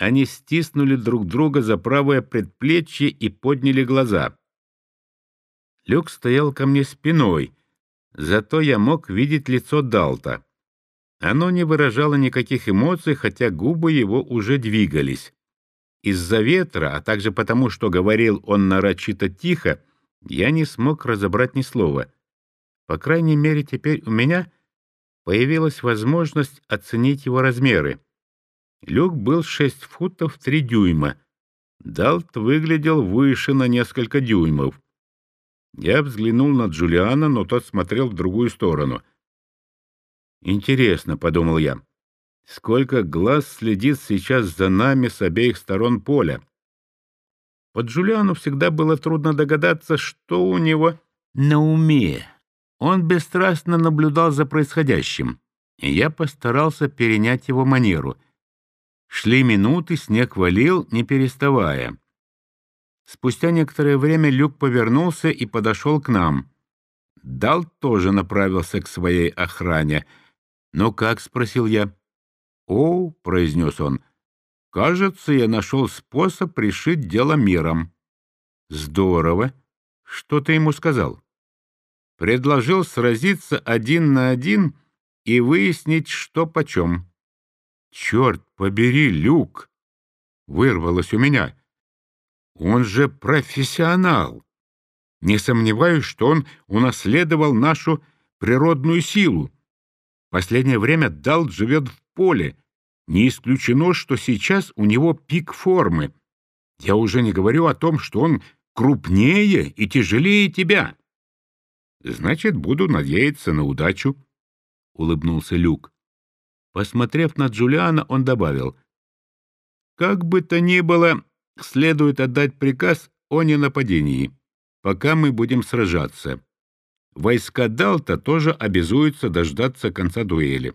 они стиснули друг друга за правое предплечье и подняли глаза. Люк стоял ко мне спиной, зато я мог видеть лицо Далта. Оно не выражало никаких эмоций, хотя губы его уже двигались. Из-за ветра, а также потому, что говорил он нарочито тихо, я не смог разобрать ни слова. По крайней мере, теперь у меня появилась возможность оценить его размеры. Люк был шесть футов три дюйма. Далт выглядел выше на несколько дюймов. Я взглянул на Джулиана, но тот смотрел в другую сторону. «Интересно», — подумал я, — «сколько глаз следит сейчас за нами с обеих сторон поля?» По Джулиану всегда было трудно догадаться, что у него на уме. Он бесстрастно наблюдал за происходящим, и я постарался перенять его манеру. Шли минуты, снег валил, не переставая. Спустя некоторое время Люк повернулся и подошел к нам. Дал тоже направился к своей охране — «Ну как?» — спросил я. «О», — произнес он, — «кажется, я нашел способ решить дело миром». «Здорово. Что ты ему сказал?» «Предложил сразиться один на один и выяснить, что почем». «Черт побери, Люк!» — вырвалось у меня. «Он же профессионал. Не сомневаюсь, что он унаследовал нашу природную силу. Последнее время Далт живет в поле. Не исключено, что сейчас у него пик формы. Я уже не говорю о том, что он крупнее и тяжелее тебя. Значит, буду надеяться на удачу, — улыбнулся Люк. Посмотрев на Джулиана, он добавил. Как бы то ни было, следует отдать приказ о ненападении, пока мы будем сражаться войска Далта тоже обязуются дождаться конца дуэли.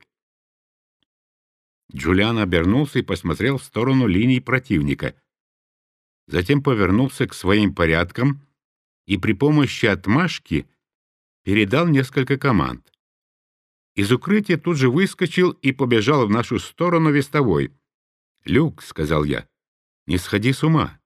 Джулиан обернулся и посмотрел в сторону линий противника. Затем повернулся к своим порядкам и при помощи отмашки передал несколько команд. Из укрытия тут же выскочил и побежал в нашу сторону вестовой. «Люк», — сказал я, — «не сходи с ума.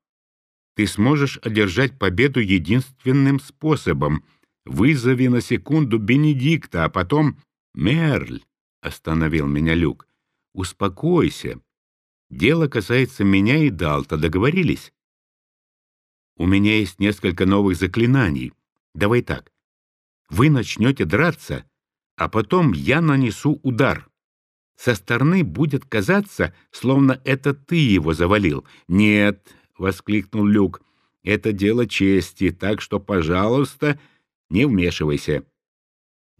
Ты сможешь одержать победу единственным способом — Вызови на секунду Бенедикта, а потом... Мерль, — остановил меня Люк, — успокойся. Дело касается меня и Далта. Договорились? У меня есть несколько новых заклинаний. Давай так. Вы начнете драться, а потом я нанесу удар. Со стороны будет казаться, словно это ты его завалил. Нет, — воскликнул Люк, — это дело чести, так что, пожалуйста, — не вмешивайся.